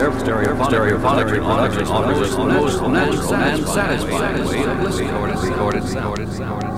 Their stereophonic, reproduction offers the most natural and satisfying way of listening recorded.